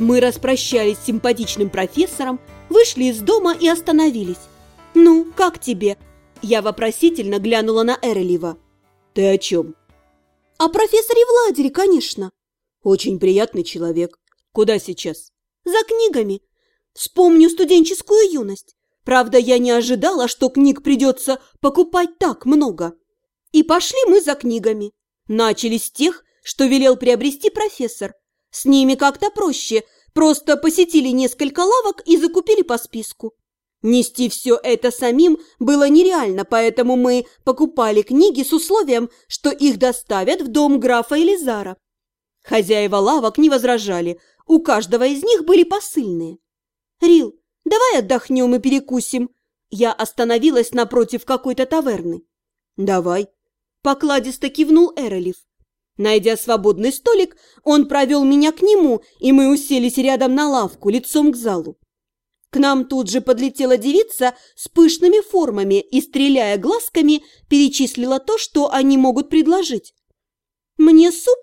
Мы распрощались с симпатичным профессором, вышли из дома и остановились. «Ну, как тебе?» Я вопросительно глянула на Эрелива. «Ты о чем?» «О профессоре Владере, конечно». «Очень приятный человек. Куда сейчас?» «За книгами. Вспомню студенческую юность. Правда, я не ожидала, что книг придется покупать так много. И пошли мы за книгами. Начали с тех, что велел приобрести профессор. С ними как-то проще, просто посетили несколько лавок и закупили по списку. Нести все это самим было нереально, поэтому мы покупали книги с условием, что их доставят в дом графа Элизара. Хозяева лавок не возражали, у каждого из них были посыльные. «Рил, давай отдохнем и перекусим». Я остановилась напротив какой-то таверны. «Давай», – покладисто кивнул Эролев. Найдя свободный столик, он провел меня к нему, и мы уселись рядом на лавку, лицом к залу. К нам тут же подлетела девица с пышными формами и, стреляя глазками, перечислила то, что они могут предложить. «Мне суп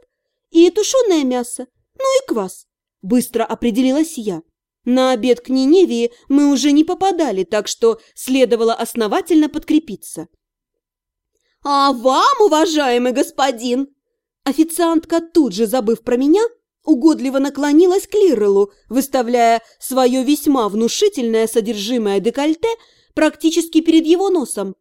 и тушеное мясо, ну и квас», – быстро определилась я. На обед к Ниневии мы уже не попадали, так что следовало основательно подкрепиться. «А вам, уважаемый господин!» Официантка, тут же забыв про меня, угодливо наклонилась к Лирелу, выставляя свое весьма внушительное содержимое декольте практически перед его носом.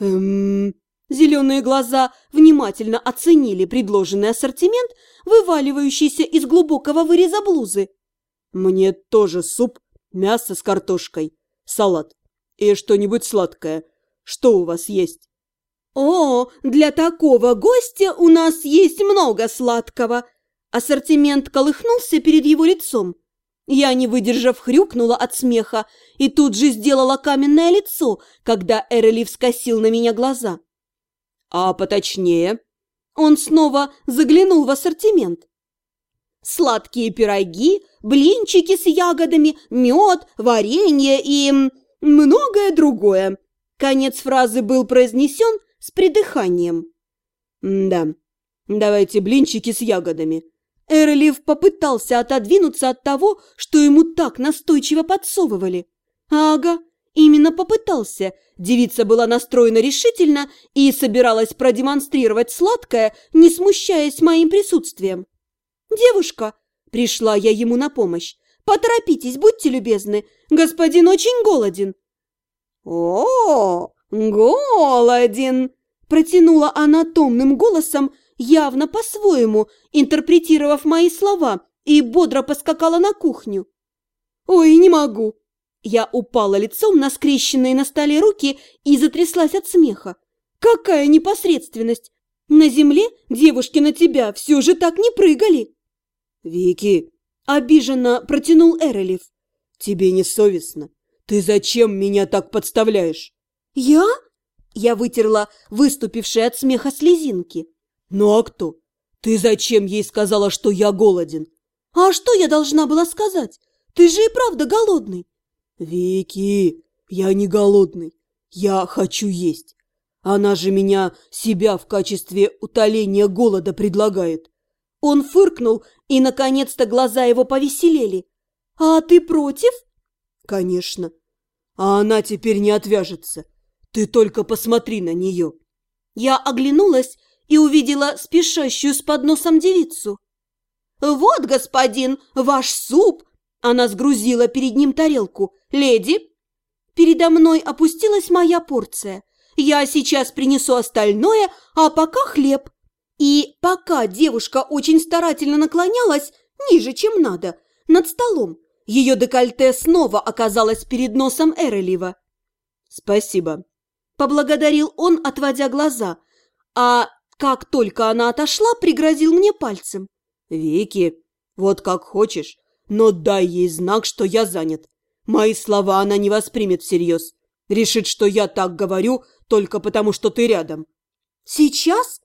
«Эм...» Зеленые глаза внимательно оценили предложенный ассортимент, вываливающийся из глубокого выреза блузы. «Мне тоже суп, мясо с картошкой, салат и что-нибудь сладкое. Что у вас есть?» «О, для такого гостя у нас есть много сладкого!» Ассортимент колыхнулся перед его лицом. Я, не выдержав, хрюкнула от смеха и тут же сделала каменное лицо, когда Эрелив скосил на меня глаза. «А поточнее?» Он снова заглянул в ассортимент. Сладкие пироги, блинчики с ягодами, мед, варенье и многое другое. Конец фразы был произнесен с придыханием. «Да, давайте блинчики с ягодами». Эрлиф попытался отодвинуться от того, что ему так настойчиво подсовывали. «Ага, именно попытался». Девица была настроена решительно и собиралась продемонстрировать сладкое, не смущаясь моим присутствием. «Девушка!» – пришла я ему на помощь. «Поторопитесь, будьте любезны, господин очень голоден». «О, «Голоден!» – протянула она томным голосом, явно по-своему, интерпретировав мои слова, и бодро поскакала на кухню. «Ой, не могу!» Я упала лицом на скрещенные на столе руки и затряслась от смеха. «Какая непосредственность! На земле девушки на тебя все же так не прыгали!» «Вики!» – обиженно протянул Эрелев. «Тебе не совестно? Ты зачем меня так подставляешь?» «Я?» Я вытерла выступившие от смеха слезинки. «Ну а кто? Ты зачем ей сказала, что я голоден?» «А что я должна была сказать? Ты же и правда голодный!» «Вики, я не голодный. Я хочу есть. Она же меня себя в качестве утоления голода предлагает». Он фыркнул, и, наконец-то, глаза его повеселели. «А ты против?» «Конечно. А она теперь не отвяжется. Ты только посмотри на нее!» Я оглянулась и увидела спешащую с подносом девицу. «Вот, господин, ваш суп!» Она сгрузила перед ним тарелку. «Леди!» Передо мной опустилась моя порция. «Я сейчас принесу остальное, а пока хлеб». И пока девушка очень старательно наклонялась, ниже, чем надо, над столом, ее декольте снова оказалось перед носом Эрелива. «Спасибо», Поблагодарил он, отводя глаза, а как только она отошла, пригрозил мне пальцем. «Вики, вот как хочешь, но дай ей знак, что я занят. Мои слова она не воспримет всерьез. Решит, что я так говорю только потому, что ты рядом». «Сейчас?»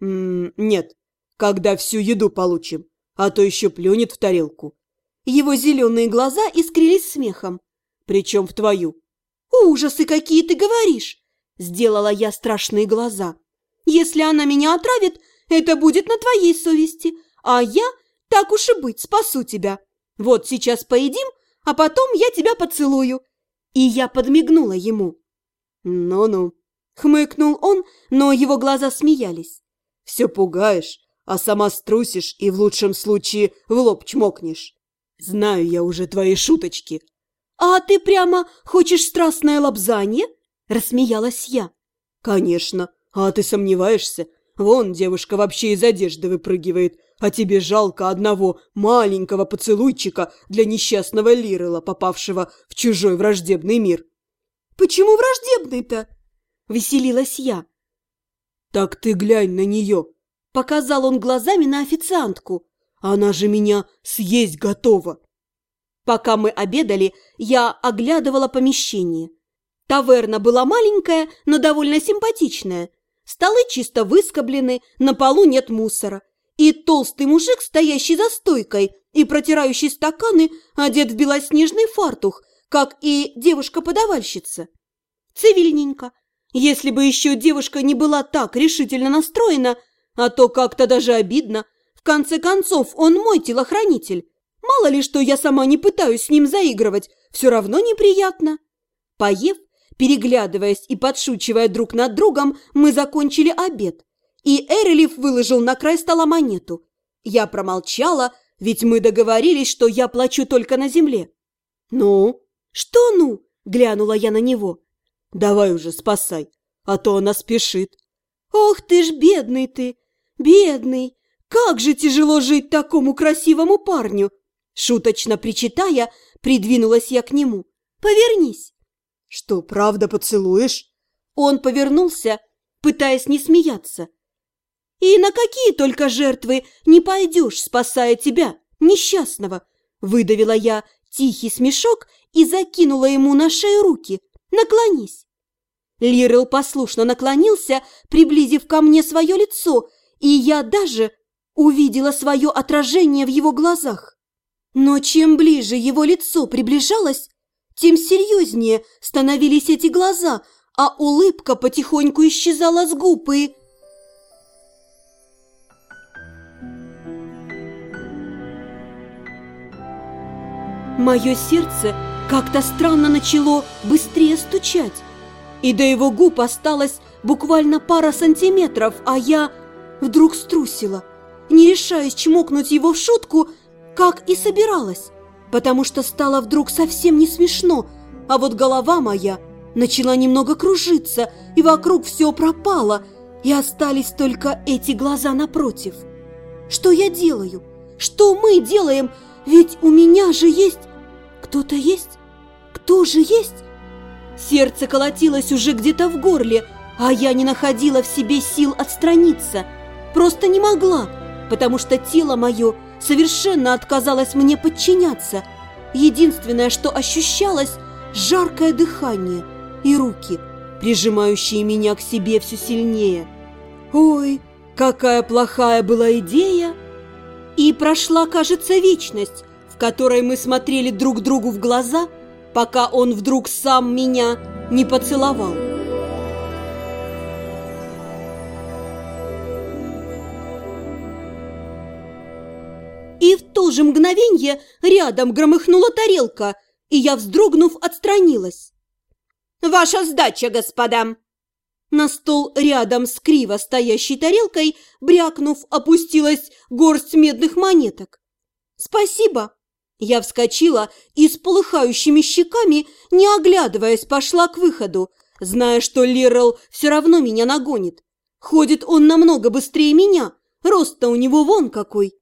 М -м «Нет, когда всю еду получим, а то еще плюнет в тарелку». Его зеленые глаза искрились смехом. «Причем в твою». «Ужасы какие ты говоришь! Сделала я страшные глаза. Если она меня отравит, это будет на твоей совести, а я, так уж и быть, спасу тебя. Вот сейчас поедим, а потом я тебя поцелую. И я подмигнула ему. Ну-ну, Хмыкнул он, но его глаза смеялись. все пугаешь, а сама струсишь и в лучшем случае в лоб чмокнешь. Знаю я уже твои шуточки. «А ты прямо хочешь страстное лобзание?» – рассмеялась я. «Конечно. А ты сомневаешься? Вон девушка вообще из одежды выпрыгивает, а тебе жалко одного маленького поцелуйчика для несчастного Лирела, попавшего в чужой враждебный мир». «Почему враждебный-то?» – веселилась я. «Так ты глянь на нее!» – показал он глазами на официантку. «Она же меня съесть готова!» Пока мы обедали, я оглядывала помещение. Таверна была маленькая, но довольно симпатичная. Столы чисто выскоблены, на полу нет мусора. И толстый мужик, стоящий за стойкой и протирающий стаканы, одет в белоснежный фартух, как и девушка-подавальщица. Цивильненько. Если бы еще девушка не была так решительно настроена, а то как-то даже обидно. В конце концов, он мой телохранитель. Мало ли, что я сама не пытаюсь с ним заигрывать, все равно неприятно. Поев, переглядываясь и подшучивая друг над другом, мы закончили обед. И Эрелев выложил на край стола монету. Я промолчала, ведь мы договорились, что я плачу только на земле. «Ну?» «Что ну?» – глянула я на него. «Давай уже спасай, а то она спешит». «Ох ты ж бедный ты, бедный! Как же тяжело жить такому красивому парню!» Шуточно причитая, придвинулась я к нему. «Повернись!» «Что, правда поцелуешь?» Он повернулся, пытаясь не смеяться. «И на какие только жертвы не пойдешь, спасая тебя, несчастного?» Выдавила я тихий смешок и закинула ему на шею руки. «Наклонись!» Лирел послушно наклонился, приблизив ко мне свое лицо, и я даже увидела свое отражение в его глазах. Но чем ближе его лицо приближалось, тем серьезнее становились эти глаза, а улыбка потихоньку исчезала с губ и... Мое сердце как-то странно начало быстрее стучать, и до его губ осталось буквально пара сантиметров, а я вдруг струсила. Не решаясь чмокнуть его в шутку, как и собиралась, потому что стало вдруг совсем не смешно, а вот голова моя начала немного кружиться, и вокруг все пропало, и остались только эти глаза напротив. Что я делаю? Что мы делаем? Ведь у меня же есть... Кто-то есть? Кто же есть? Сердце колотилось уже где-то в горле, а я не находила в себе сил отстраниться. Просто не могла, потому что тело мое совершенно отказалось мне подчиняться. Единственное, что ощущалось – жаркое дыхание и руки, прижимающие меня к себе все сильнее. Ой, какая плохая была идея! И прошла, кажется, вечность, в которой мы смотрели друг другу в глаза, пока он вдруг сам меня не поцеловал. И в то же мгновенье рядом громыхнула тарелка, и я, вздрогнув, отстранилась. «Ваша сдача, господа!» На стол рядом с криво стоящей тарелкой, брякнув, опустилась горсть медных монеток. «Спасибо!» Я вскочила и с полыхающими щеками, не оглядываясь, пошла к выходу, зная, что Лирел все равно меня нагонит. Ходит он намного быстрее меня, рост-то у него вон какой.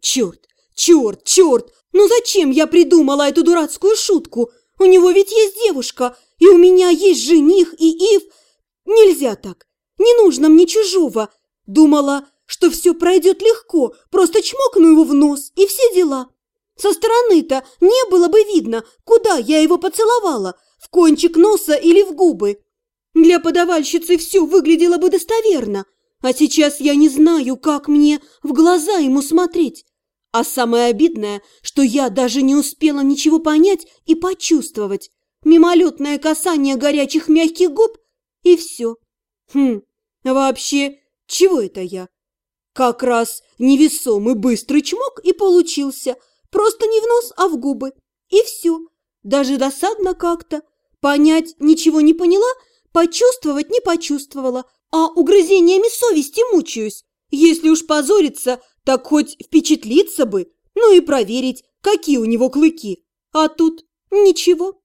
Черт, черт, черт! Ну зачем я придумала эту дурацкую шутку? У него ведь есть девушка, и у меня есть жених и Ив. Нельзя так. Не нужно мне чужого. Думала, что все пройдет легко, просто чмокну его в нос и все дела. Со стороны-то не было бы видно, куда я его поцеловала, в кончик носа или в губы. Для подавальщицы все выглядело бы достоверно, а сейчас я не знаю, как мне в глаза ему смотреть. А самое обидное, что я даже не успела ничего понять и почувствовать. Мимолетное касание горячих мягких губ и все. Хм, вообще, чего это я? Как раз невесомый быстрый чмок и получился. Просто не в нос, а в губы. И все. Даже досадно как-то. Понять ничего не поняла, почувствовать не почувствовала, а угрызениями совести мучаюсь. Если уж позориться, так хоть впечатлиться бы, ну и проверить, какие у него клыки. А тут ничего.